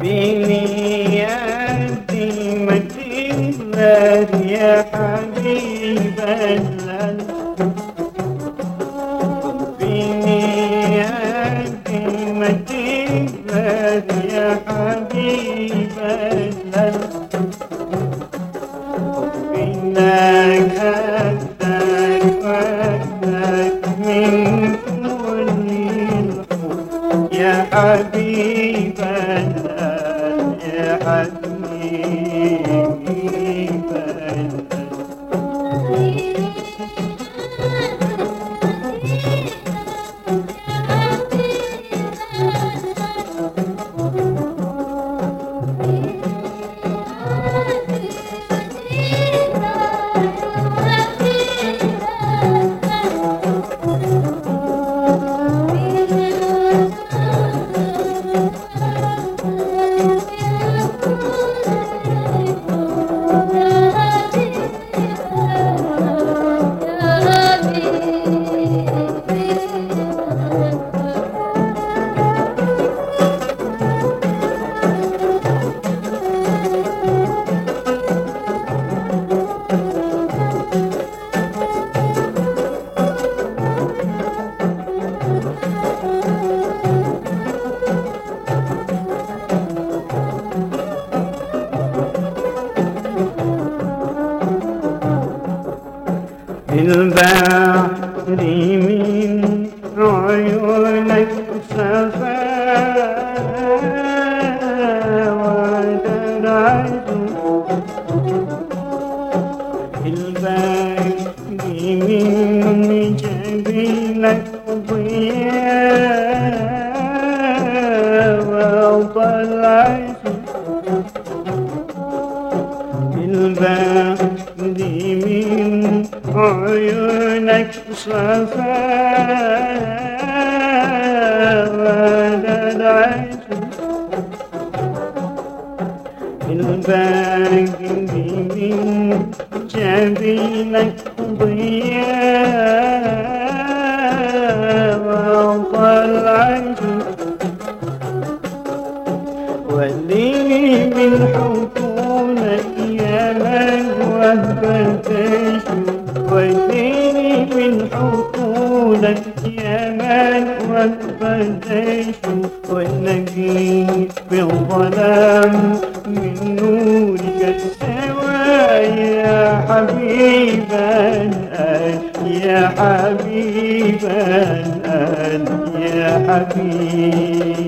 being يا البحر من عيونك عيونك صفا ودلعت البعد من جبينك ضياء وطلعت واللي من حكومة يمن وهبتش واللي من حكومة يمن وهبتش والنبي بالظلام من نورك السوى يا حبيبا يا حبيبا يا حبيبا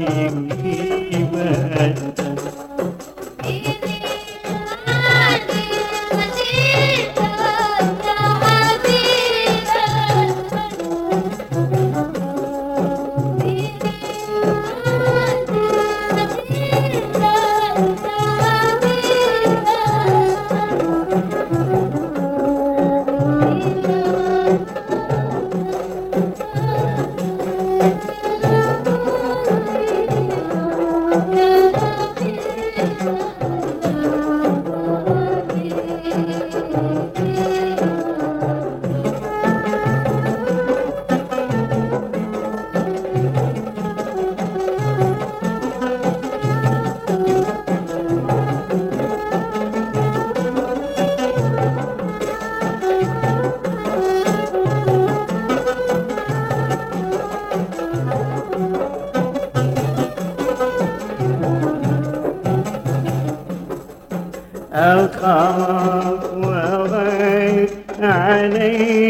أخاف وغير عليك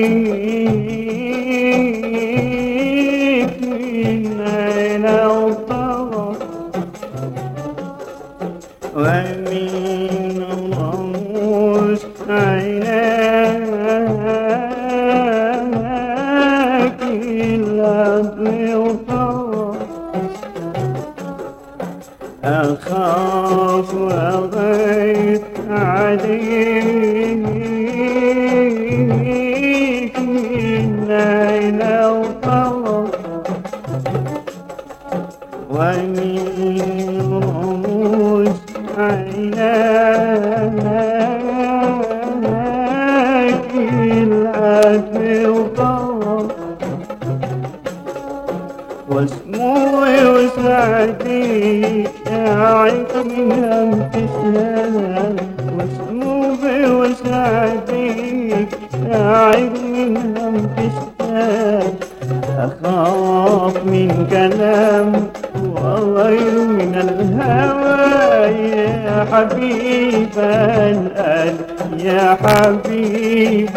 من أين الطغى ومن رموش عيناك الأرض طغى أخاف وغير عليك الليل وطلع هم تسلم واسمه بيسعديك يعيك من هم تسلم أخاف من كلام وغير من الهوى يا حبيب القلب يا حبيب